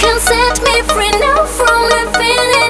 can set me free now from infinity.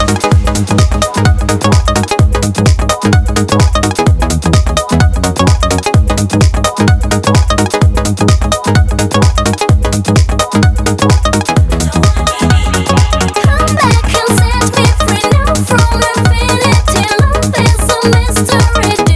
marriage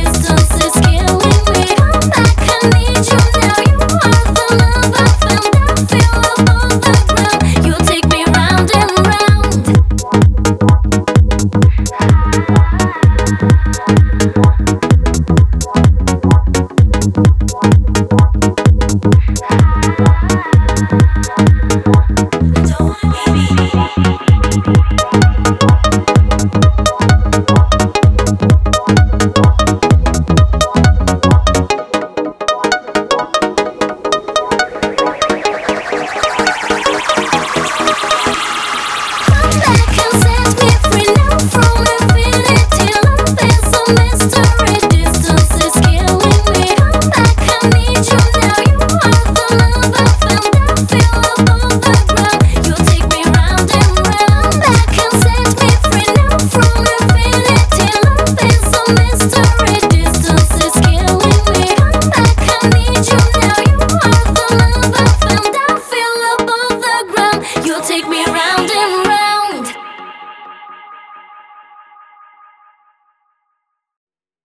me around and